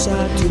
satu.